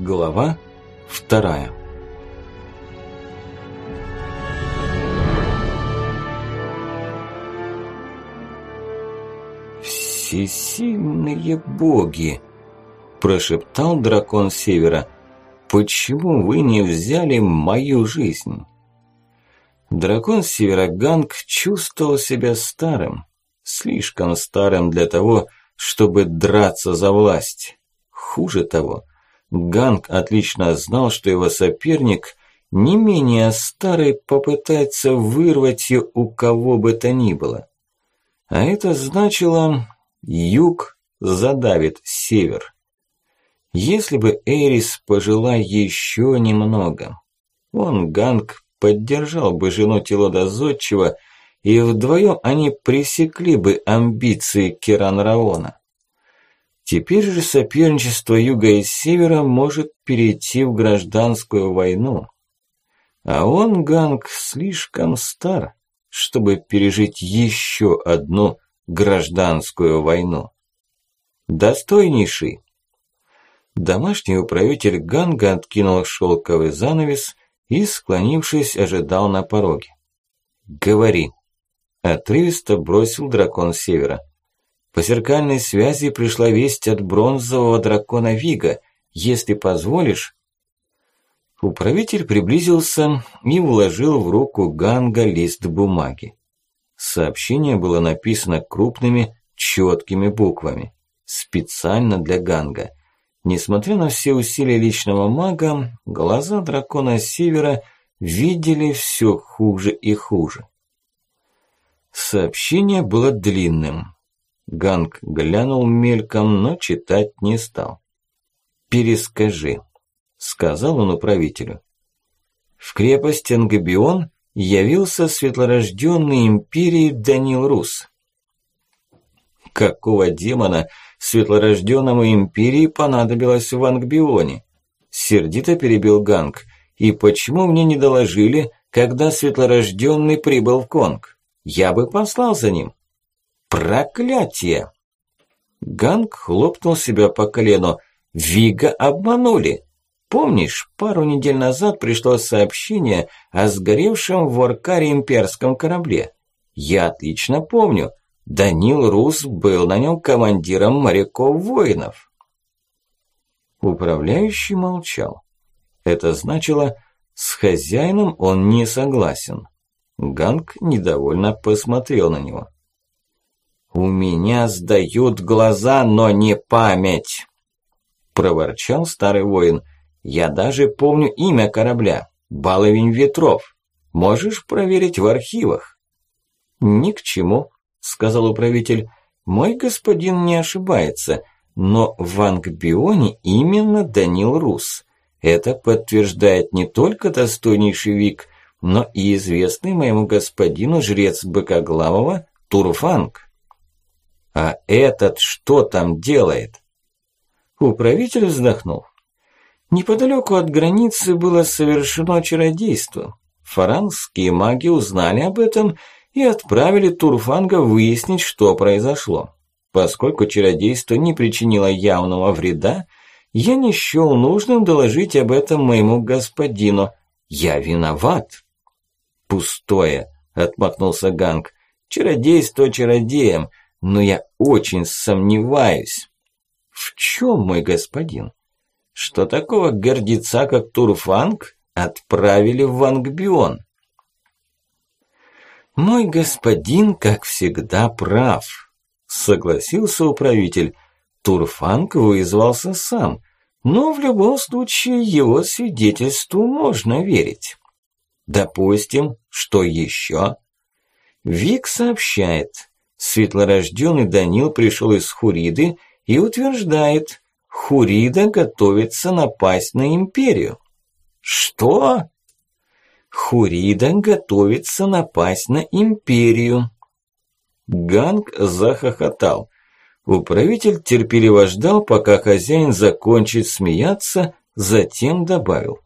Глава вторая «Всесильные боги!» – прошептал дракон Севера. «Почему вы не взяли мою жизнь?» Дракон Североганг чувствовал себя старым, слишком старым для того, чтобы драться за власть. Хуже того, Ганг отлично знал, что его соперник не менее старый попытается вырвать ее у кого бы то ни было. А это значило, юг задавит север. Если бы Эрис пожила еще немного, он, Ганг, поддержал бы жену Тилода Зодчего, и вдвоем они пресекли бы амбиции Керан Раона. Теперь же соперничество юга и севера может перейти в гражданскую войну. А он, Ганг, слишком стар, чтобы пережить еще одну гражданскую войну. Достойнейший. Домашний управитель Ганга откинул шелковый занавес и, склонившись, ожидал на пороге. «Говори», – отрывисто бросил дракон севера. По зеркальной связи пришла весть от бронзового дракона Вига. Если позволишь... Управитель приблизился и вложил в руку Ганга лист бумаги. Сообщение было написано крупными, четкими буквами. Специально для Ганга. Несмотря на все усилия личного мага, глаза дракона Севера видели все хуже и хуже. Сообщение было длинным, Ганг глянул мельком, но читать не стал. «Перескажи», – сказал он управителю. В крепость Ангабион явился светлорожденный империи Данил Рус. Какого демона светлорожденному империи понадобилось в Ангбионе? Сердито перебил Ганг. И почему мне не доложили, когда светлорожденный прибыл в Конг? Я бы послал за ним. Проклятие! Ганг хлопнул себя по колену. Вига обманули. Помнишь, пару недель назад пришло сообщение о сгоревшем в Оркаре имперском корабле? Я отлично помню. Данил Рус был на нем командиром моряков-воинов. Управляющий молчал. Это значило, с хозяином он не согласен. Ганг недовольно посмотрел на него. «У меня сдают глаза, но не память!» Проворчал старый воин. «Я даже помню имя корабля. Баловень ветров. Можешь проверить в архивах?» «Ни к чему», – сказал управитель. «Мой господин не ошибается, но в Ангбионе именно Данил Рус. Это подтверждает не только достойнейший Вик, но и известный моему господину жрец Быкоглавого Турфанг». А этот что там делает? Управитель вздохнул. Неподалеку от границы было совершено чародейство. Фаранские маги узнали об этом и отправили Турфанга выяснить, что произошло. Поскольку чародейство не причинило явного вреда, я не счел нужным доложить об этом моему господину. Я виноват. Пустое, отмахнулся Ганг. Чародейство чародеем, но я очень сомневаюсь. В чем, мой господин? Что такого гордеца, как Турфанг, отправили в Вангбион? Мой господин, как всегда, прав, согласился управитель. Турфанг вызвался сам, но в любом случае его свидетельству можно верить. Допустим, что еще? Вик сообщает, Светлорожденный Данил пришел из Хуриды и утверждает, Хурида готовится напасть на империю. Что? Хурида готовится напасть на империю. Ганг захохотал. Управитель терпеливо ждал, пока хозяин закончит смеяться, затем добавил.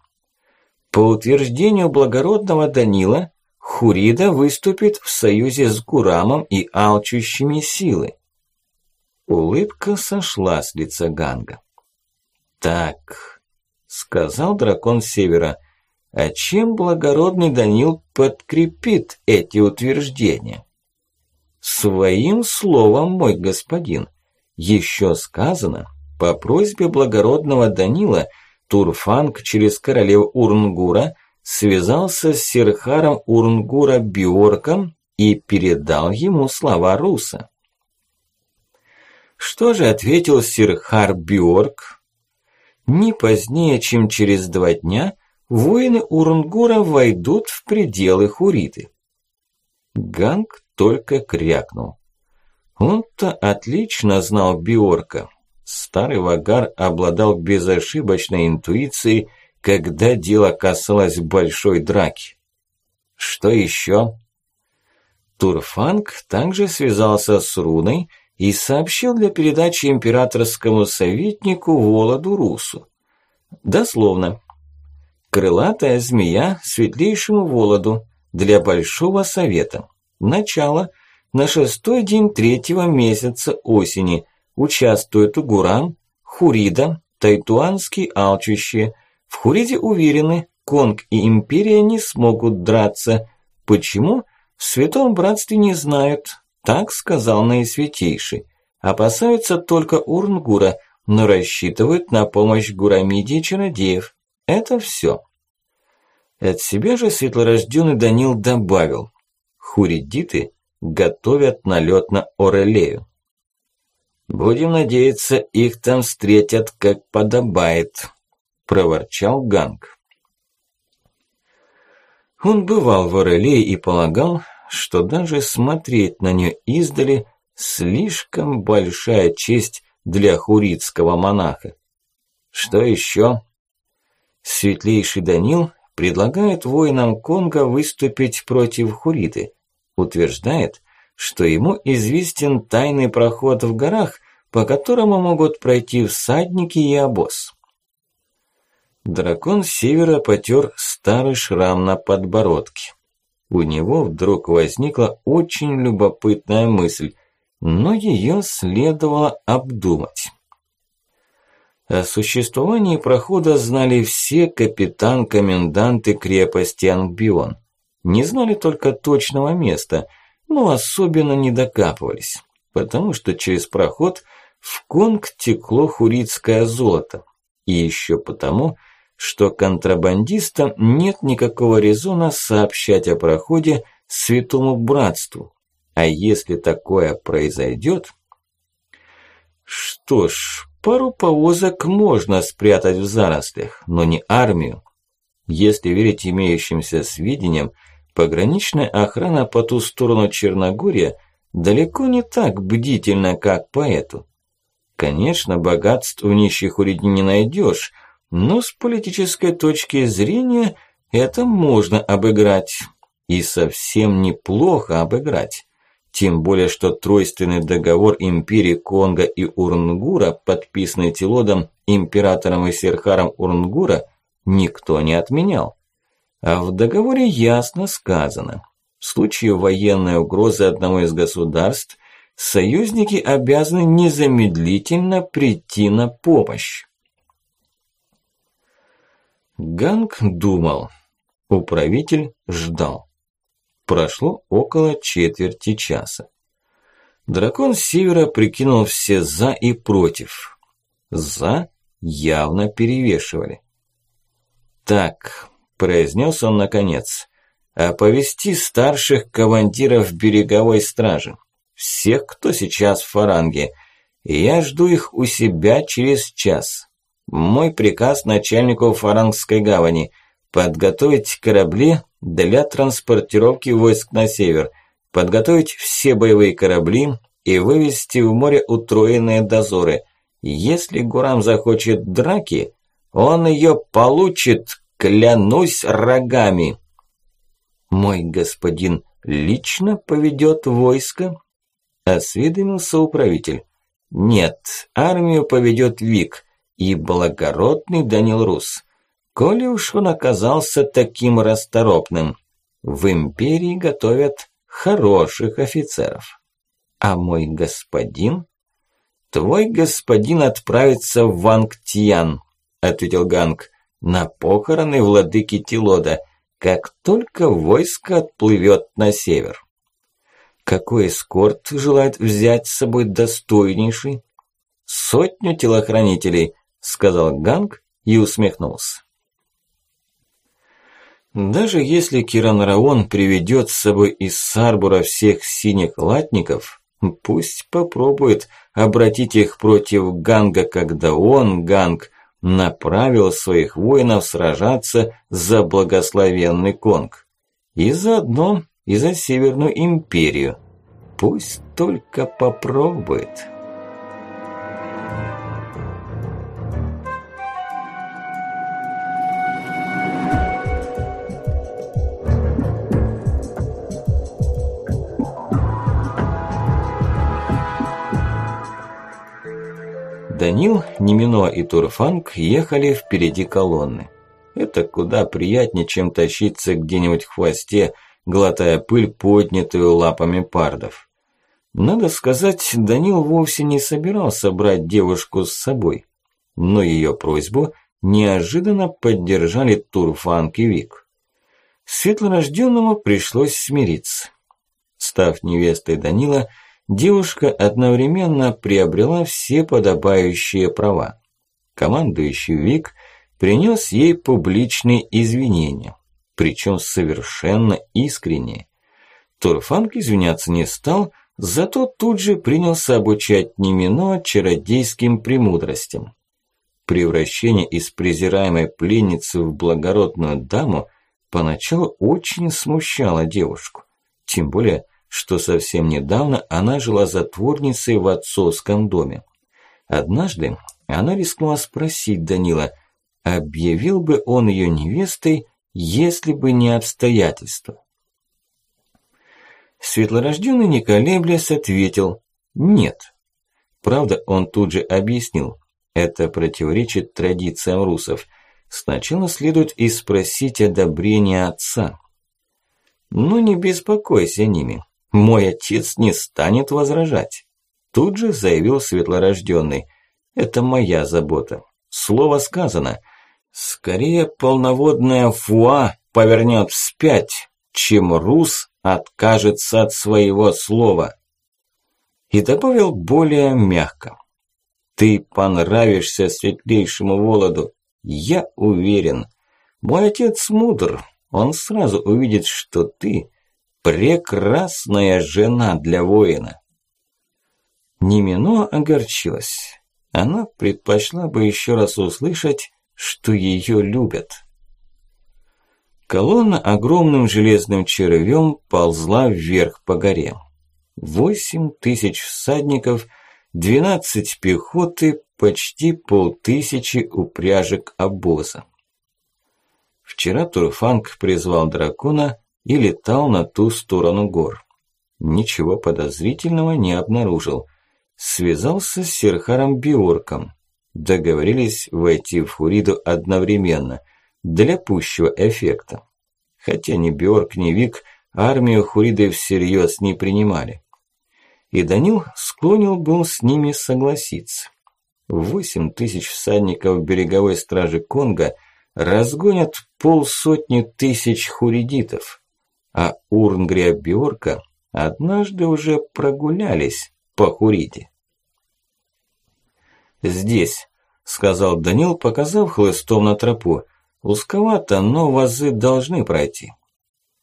По утверждению благородного Данила, Хурида выступит в союзе с Гурамом и алчущими силы. Улыбка сошла с лица Ганга. Так, сказал дракон Севера. А чем благородный Данил подкрепит эти утверждения? Своим словом, мой господин. Еще сказано, по просьбе благородного Данила Турфанг через королев Урнгура связался с Серхаром Урнгура Биорком и передал ему слова Руса. Что же ответил Сирхар Бьорк? Не позднее, чем через два дня, воины Урнгура войдут в пределы Хуриты. Ганг только крякнул. Он-то отлично знал Биорка. Старый Вагар обладал безошибочной интуицией, когда дело касалось большой драки. Что еще? Турфанг также связался с Руной и сообщил для передачи императорскому советнику Володу Русу. Дословно. Крылатая змея светлейшему Володу для Большого Совета. Начало на шестой день третьего месяца осени. Участвуют Угуран, Хурида, Тайтуанские алчущие. В Хуриде уверены, Конг и Империя не смогут драться. Почему? В Святом Братстве не знают, так сказал наисвятейший. Опасаются только Урнгура, но рассчитывают на помощь Гурамиди и чародеев. Это все. От себя же светлорожденный Данил добавил. Хуридиты готовят налет на Орелею. «Будем надеяться, их там встретят, как подобает», – проворчал Ганг. Он бывал в Орелее и полагал, что даже смотреть на нее издали слишком большая честь для хуритского монаха. Что еще? Светлейший Данил предлагает воинам Конга выступить против хуриты. Утверждает, что ему известен тайный проход в горах, по которому могут пройти всадники и обоз. Дракон севера потер старый шрам на подбородке у него вдруг возникла очень любопытная мысль, но ее следовало обдумать. О существовании прохода знали все капитан-коменданты крепости Ангбион. Не знали только точного места, но особенно не докапывались, потому что через проход в Конг текло хурицкое золото. И еще потому, что контрабандистам нет никакого резона сообщать о проходе святому братству. А если такое произойдет... Что ж, пару повозок можно спрятать в зарослях, но не армию. Если верить имеющимся сведениям, пограничная охрана по ту сторону Черногория далеко не так бдительна, как по эту. Конечно, богатств в нищих уреди не найдешь, но с политической точки зрения это можно обыграть. И совсем неплохо обыграть. Тем более, что тройственный договор империи Конго и Урнгура, подписанный Тилодом, императором и серхаром Урнгура, никто не отменял. А в договоре ясно сказано, в случае военной угрозы одного из государств, союзники обязаны незамедлительно прийти на помощь. Ганг думал. Управитель ждал. Прошло около четверти часа. Дракон севера прикинул все «за» и «против». «За» явно перевешивали. «Так», – произнес он наконец, – «оповести старших командиров береговой стражи, всех, кто сейчас в фаранге. Я жду их у себя через час. Мой приказ начальнику Фарангской гавани – подготовить корабли для транспортировки войск на север, подготовить все боевые корабли и вывести в море утроенные дозоры. Если Гурам захочет драки, он ее получит, клянусь рогами. Мой господин лично поведет войско? Осведомился управитель. Нет, армию поведет Вик – и благородный Данил Рус. Коли уж он оказался таким расторопным, в империи готовят хороших офицеров. А мой господин? Твой господин отправится в Вангтиян, ответил Ганг. на похороны владыки Тилода, как только войско отплывет на север. Какой эскорт желает взять с собой достойнейший? Сотню телохранителей, сказал Ганг и усмехнулся. Даже если Киран Раон приведет с собой из Сарбура всех синих латников, пусть попробует обратить их против Ганга, когда он, Ганг, направил своих воинов сражаться за благословенный Конг. И заодно и за Северную Империю. Пусть только попробует. Данил, Немино и Турфанг ехали впереди колонны. Это куда приятнее, чем тащиться где-нибудь в хвосте, глотая пыль, поднятую лапами пардов. Надо сказать, Данил вовсе не собирался брать девушку с собой. Но ее просьбу неожиданно поддержали Турфанг и Вик. Светлорожденному пришлось смириться. Став невестой Данила, девушка одновременно приобрела все подобающие права. Командующий Вик принес ей публичные извинения, причем совершенно искренние. Турфанг извиняться не стал, зато тут же принялся обучать Немино чародейским премудростям. Превращение из презираемой пленницы в благородную даму поначалу очень смущало девушку. Тем более, что совсем недавно она жила затворницей в отцовском доме. Однажды она рискнула спросить Данила, объявил бы он ее невестой, если бы не обстоятельства. Светлорожденный не колеблясь ответил «нет». Правда, он тут же объяснил, это противоречит традициям русов. Сначала следует и спросить одобрения отца. «Ну не беспокойся ними, мой отец не станет возражать. Тут же заявил светлорожденный. Это моя забота. Слово сказано. Скорее полноводная фуа повернет вспять, чем рус откажется от своего слова. И добавил более мягко. Ты понравишься светлейшему Володу, я уверен. Мой отец мудр, он сразу увидит, что ты Прекрасная жена для воина. Немино огорчилась. Она предпочла бы еще раз услышать, что ее любят. Колонна огромным железным червем ползла вверх по горе. Восемь тысяч всадников, двенадцать пехоты, почти полтысячи упряжек обоза. Вчера Турфанг призвал дракона и летал на ту сторону гор. Ничего подозрительного не обнаружил. Связался с Серхаром Биорком. Договорились войти в Хуриду одновременно, для пущего эффекта. Хотя ни Биорк, ни Вик армию Хуриды всерьез не принимали. И Данил склонил был с ними согласиться. Восемь тысяч всадников береговой стражи Конго разгонят полсотни тысяч хуридитов а Урнгрия Бьорка однажды уже прогулялись по Хуриде. «Здесь», – сказал Данил, показав хлыстом на тропу. «Узковато, но вазы должны пройти».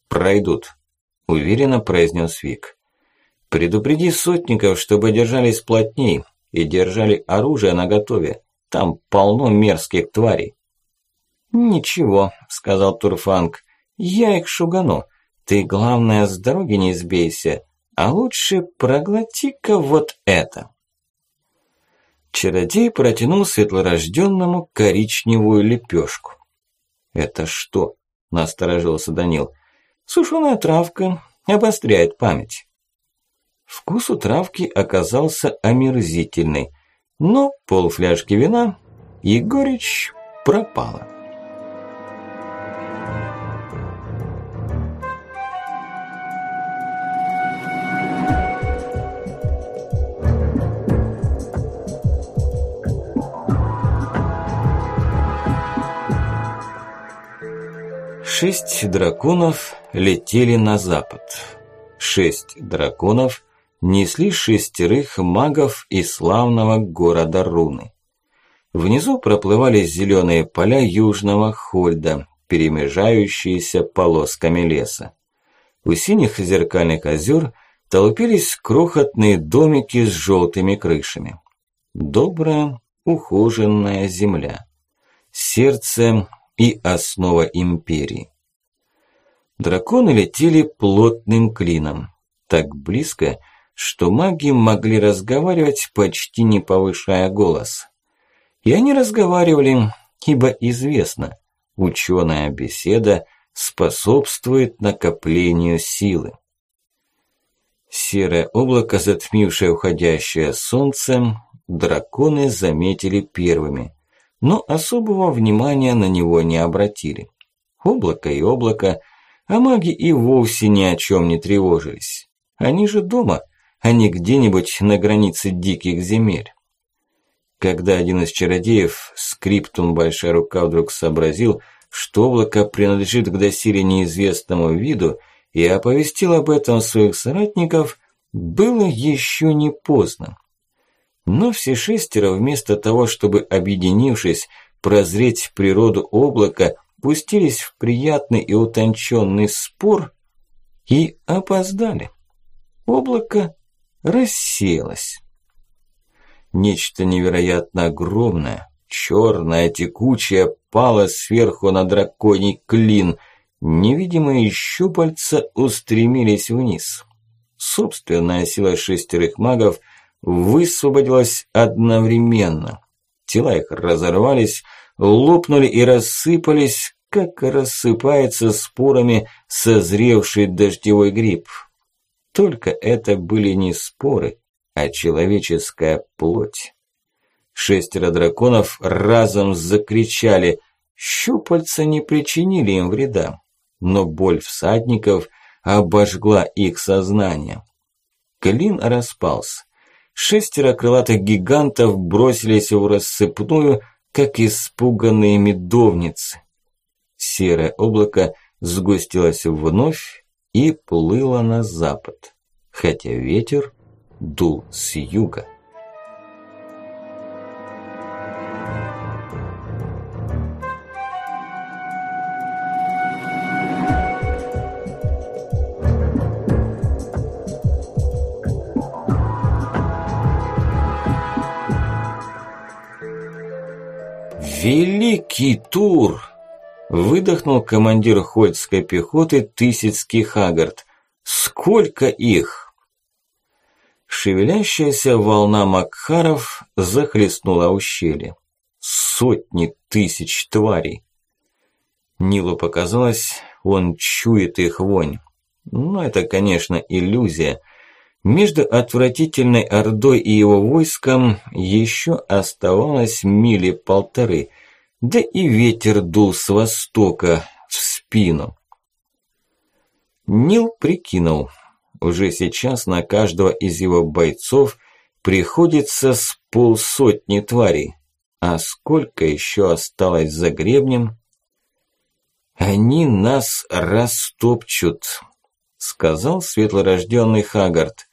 «Пройдут», – уверенно произнес Вик. «Предупреди сотников, чтобы держались плотней и держали оружие наготове. Там полно мерзких тварей». «Ничего», – сказал Турфанг, – «я их шугану. Ты, главное, с дороги не сбейся, а лучше проглоти-ка вот это. Чародей протянул светлорожденному коричневую лепешку. «Это что?» – насторожился Данил. «Сушеная травка обостряет память». Вкус у травки оказался омерзительный, но полфляжки вина и горечь пропала. Шесть драконов летели на запад. Шесть драконов несли шестерых магов из славного города Руны. Внизу проплывали зеленые поля южного Хольда, перемежающиеся полосками леса. У синих зеркальных озер толпились крохотные домики с желтыми крышами. Добрая, ухоженная земля. Сердце и основа империи. Драконы летели плотным клином, так близко, что маги могли разговаривать, почти не повышая голос. И они разговаривали, ибо известно, ученая беседа способствует накоплению силы. Серое облако, затмившее уходящее солнце, драконы заметили первыми, но особого внимания на него не обратили. Облако и облако, а маги и вовсе ни о чем не тревожились. Они же дома, а не где-нибудь на границе диких земель. Когда один из чародеев, скриптум большая рука, вдруг сообразил, что облако принадлежит к доселе неизвестному виду и оповестил об этом своих соратников, было еще не поздно. Но все шестеро вместо того, чтобы, объединившись, прозреть природу облака, пустились в приятный и утонченный спор и опоздали. Облако рассеялось. Нечто невероятно огромное, черное, текучее, пало сверху на драконий клин. Невидимые щупальца устремились вниз. Собственная сила шестерых магов высвободилась одновременно. Тела их разорвались, лопнули и рассыпались, как рассыпается спорами созревший дождевой гриб. Только это были не споры, а человеческая плоть. Шестеро драконов разом закричали. Щупальца не причинили им вреда, но боль всадников обожгла их сознание. Клин распался. Шестеро крылатых гигантов бросились в рассыпную, как испуганные медовницы. Серое облако сгустилось вновь и плыло на запад, хотя ветер дул с юга. «Великий тур!» – выдохнул командир Хольдской пехоты Тысяцкий Хагард. «Сколько их!» Шевелящаяся волна Макхаров захлестнула ущелье. Сотни тысяч тварей. Нилу показалось, он чует их вонь. Но это, конечно, иллюзия. Между отвратительной ордой и его войском еще оставалось мили полторы, да и ветер дул с востока в спину. Нил прикинул, уже сейчас на каждого из его бойцов приходится с полсотни тварей. А сколько еще осталось за гребнем? Они нас растопчут, сказал светлорожденный Хагард.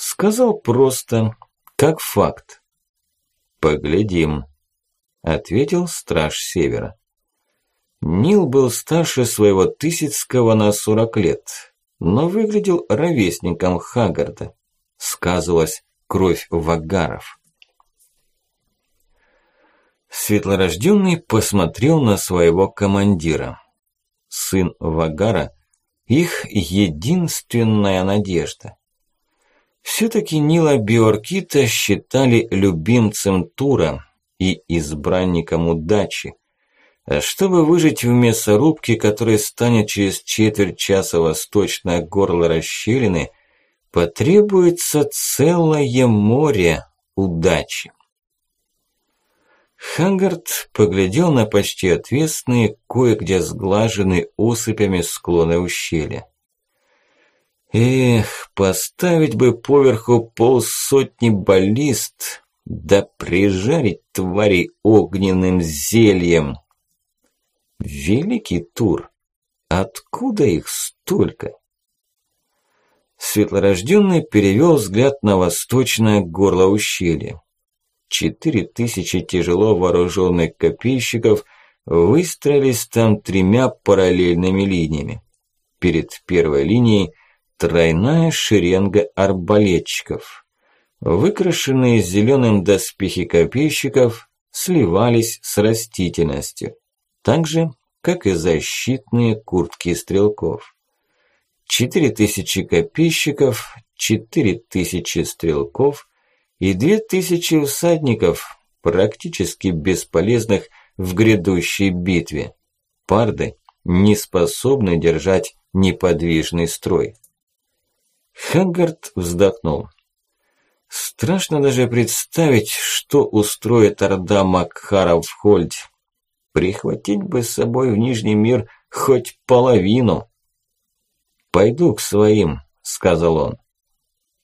Сказал просто, как факт. Поглядим, ответил страж севера. Нил был старше своего Тысяцкого на сорок лет, но выглядел ровесником Хагарда. Сказывалась кровь вагаров. Светлорожденный посмотрел на своего командира. Сын Вагара – их единственная надежда. Все-таки Нила Биоркита считали любимцем Тура и избранником удачи – а чтобы выжить в мясорубке, которая станет через четверть часа восточное горло расщелины, потребуется целое море удачи. Хангард поглядел на почти отвесные, кое-где сглаженные осыпями склоны ущелья. Эх, поставить бы поверху полсотни баллист, да прижарить твари огненным зельем. Великий тур. Откуда их столько? Светлорожденный перевел взгляд на восточное горло ущелья. Четыре тысячи тяжело вооруженных копейщиков выстроились там тремя параллельными линиями. Перед первой линией тройная шеренга арбалетчиков. Выкрашенные зеленым доспехи копейщиков сливались с растительностью, так же, как и защитные куртки стрелков. Четыре тысячи копейщиков, четыре тысячи стрелков и две тысячи всадников, практически бесполезных в грядущей битве. Парды не способны держать неподвижный строй. Хаггард вздохнул. Страшно даже представить, что устроит Орда Макхаров в Хольде. Прихватить бы с собой в Нижний мир хоть половину. «Пойду к своим», – сказал он.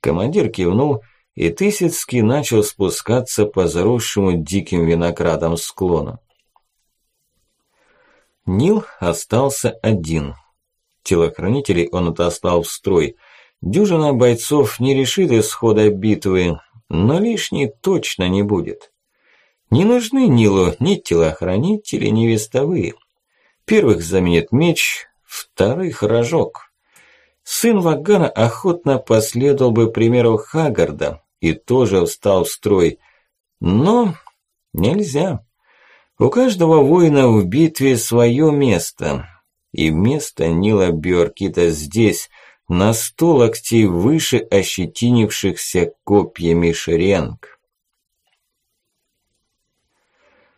Командир кивнул, и Тысяцкий начал спускаться по заросшему диким виноградом склону. Нил остался один. Телохранителей он отослал в строй – Дюжина бойцов не решит исхода битвы, но лишней точно не будет. Не нужны Нилу ни телохранители, ни вестовые. Первых заменит меч, вторых – рожок. Сын Вагана охотно последовал бы примеру Хагарда и тоже встал в строй. Но нельзя. У каждого воина в битве свое место. И место Нила Бьоркита здесь – на сто локтей выше ощетинившихся копьями шеренг.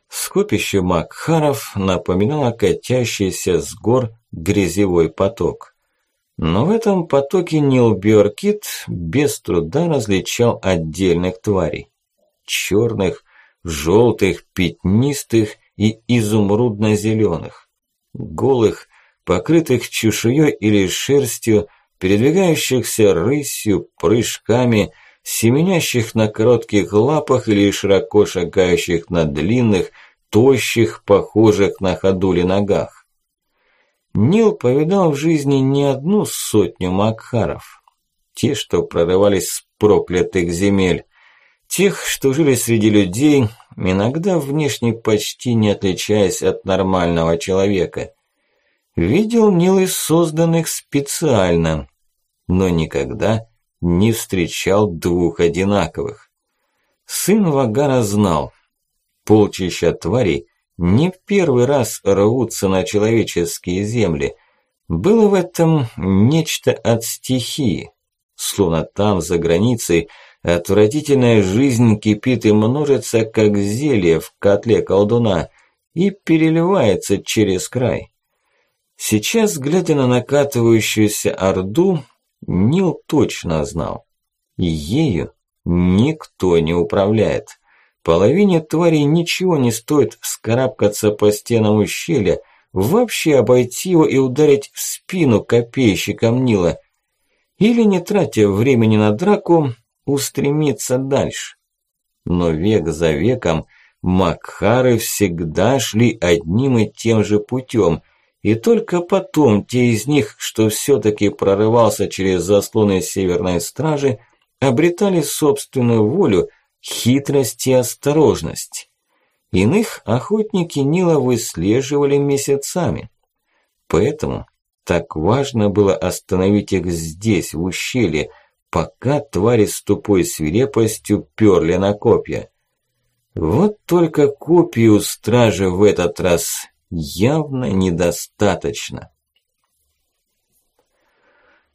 Скопище Макхаров напоминало катящийся с гор грязевой поток. Но в этом потоке Нил Бьоркит без труда различал отдельных тварей. Черных, желтых, пятнистых и изумрудно-зеленых. Голых, покрытых чешуей или шерстью, передвигающихся рысью, прыжками, семенящих на коротких лапах или широко шагающих на длинных, тощих, похожих на ходули ногах. Нил повидал в жизни не одну сотню макхаров. Те, что прорывались с проклятых земель, тех, что жили среди людей, иногда внешне почти не отличаясь от нормального человека. Видел Нил созданных специально, но никогда не встречал двух одинаковых. Сын Вагара знал, полчища тварей не в первый раз рвутся на человеческие земли. Было в этом нечто от стихии, словно там, за границей, отвратительная жизнь кипит и множится, как зелье в котле колдуна, и переливается через край. Сейчас, глядя на накатывающуюся орду, Нил точно знал. Ею никто не управляет. Половине тварей ничего не стоит вскарабкаться по стенам ущелья, вообще обойти его и ударить в спину копейщикам Нила. Или, не тратя времени на драку, устремиться дальше. Но век за веком Макхары всегда шли одним и тем же путем – и только потом те из них, что все-таки прорывался через заслоны Северной Стражи, обретали собственную волю, хитрость и осторожность. Иных охотники Нила выслеживали месяцами. Поэтому так важно было остановить их здесь, в ущелье, пока твари с тупой свирепостью перли на копья. Вот только копий у стражи в этот раз явно недостаточно.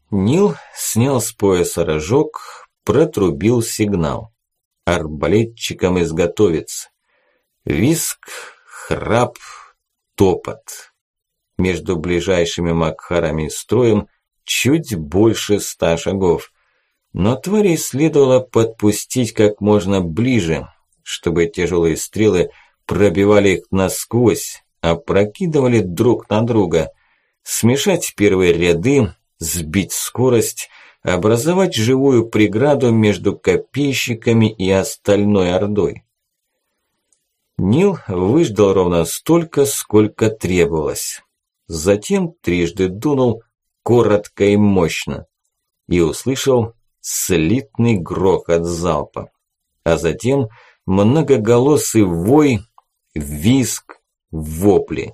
Нил снял с пояса рожок, протрубил сигнал. Арбалетчикам изготовиться. Виск, храп, топот. Между ближайшими макхарами и строем чуть больше ста шагов. Но тварей следовало подпустить как можно ближе, чтобы тяжелые стрелы пробивали их насквозь, опрокидывали друг на друга. Смешать первые ряды, сбить скорость, образовать живую преграду между копейщиками и остальной ордой. Нил выждал ровно столько, сколько требовалось. затем трижды дунул, коротко и мощно, и услышал слитный грохот залпа, а затем многоголосый вой, визг, вопли.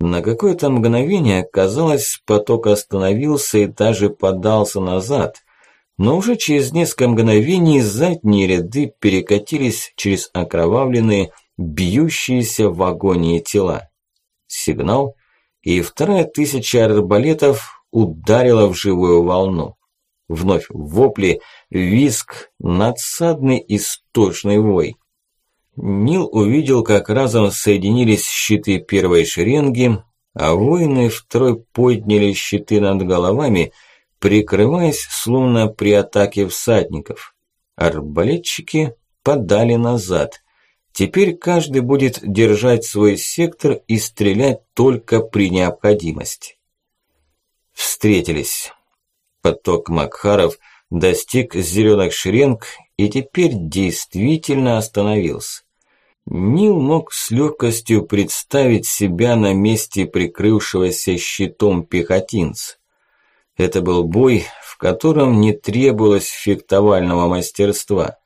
На какое-то мгновение, казалось, поток остановился и даже подался назад, но уже через несколько мгновений задние ряды перекатились через окровавленные, бьющиеся в агонии тела. Сигнал, и вторая тысяча арбалетов ударила в живую волну. Вновь вопли, виск, надсадный истошный вой. Нил увидел, как разом соединились щиты первой шеренги, а воины второй подняли щиты над головами, прикрываясь, словно при атаке всадников. Арбалетчики подали назад. Теперь каждый будет держать свой сектор и стрелять только при необходимости. Встретились. Поток Макхаров достиг зеленых шеренг и теперь действительно остановился. Нил мог с легкостью представить себя на месте прикрывшегося щитом пехотинца. Это был бой, в котором не требовалось фехтовального мастерства.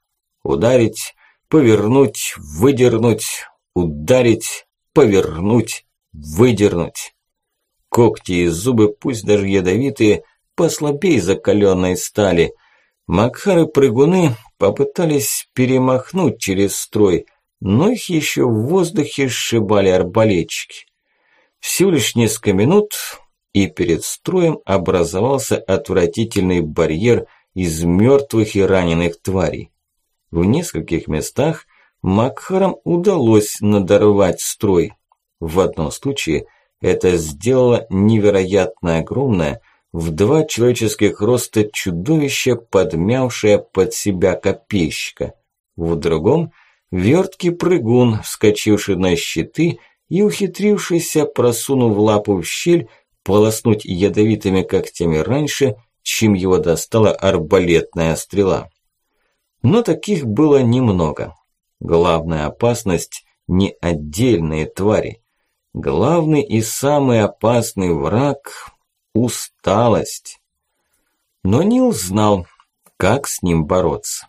Ударить, повернуть, выдернуть, ударить, повернуть, выдернуть. Когти и зубы, пусть даже ядовитые, послабей закаленной стали. Макхары-прыгуны попытались перемахнуть через строй, но их еще в воздухе сшибали арбалетчики. Всего лишь несколько минут, и перед строем образовался отвратительный барьер из мертвых и раненых тварей. В нескольких местах Макхарам удалось надорвать строй. В одном случае это сделало невероятно огромное, в два человеческих роста чудовище, подмявшее под себя копейщика. В другом – Верткий прыгун, вскочивший на щиты и ухитрившийся, просунув лапу в щель, полоснуть ядовитыми когтями раньше, чем его достала арбалетная стрела. Но таких было немного. Главная опасность – не отдельные твари. Главный и самый опасный враг – усталость. Но Нил знал, как с ним бороться.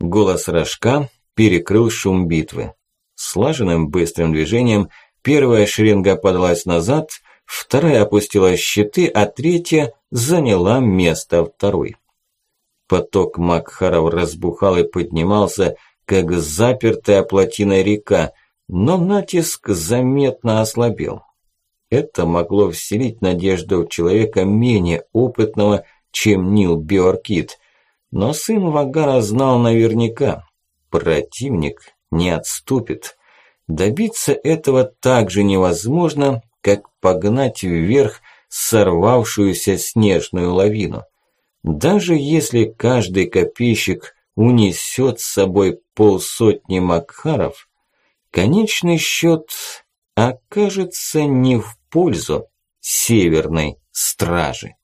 Голос рожка перекрыл шум битвы. Слаженным быстрым движением первая шеренга подалась назад, вторая опустила щиты, а третья заняла место второй. Поток Макхаров разбухал и поднимался, как запертая плотина река, но натиск заметно ослабел. Это могло вселить надежду в человека менее опытного, чем Нил Биоркит, но сын Вагара знал наверняка, Противник не отступит. Добиться этого так же невозможно, как погнать вверх сорвавшуюся снежную лавину. Даже если каждый копейщик унесет с собой полсотни макхаров, конечный счет окажется не в пользу северной стражи.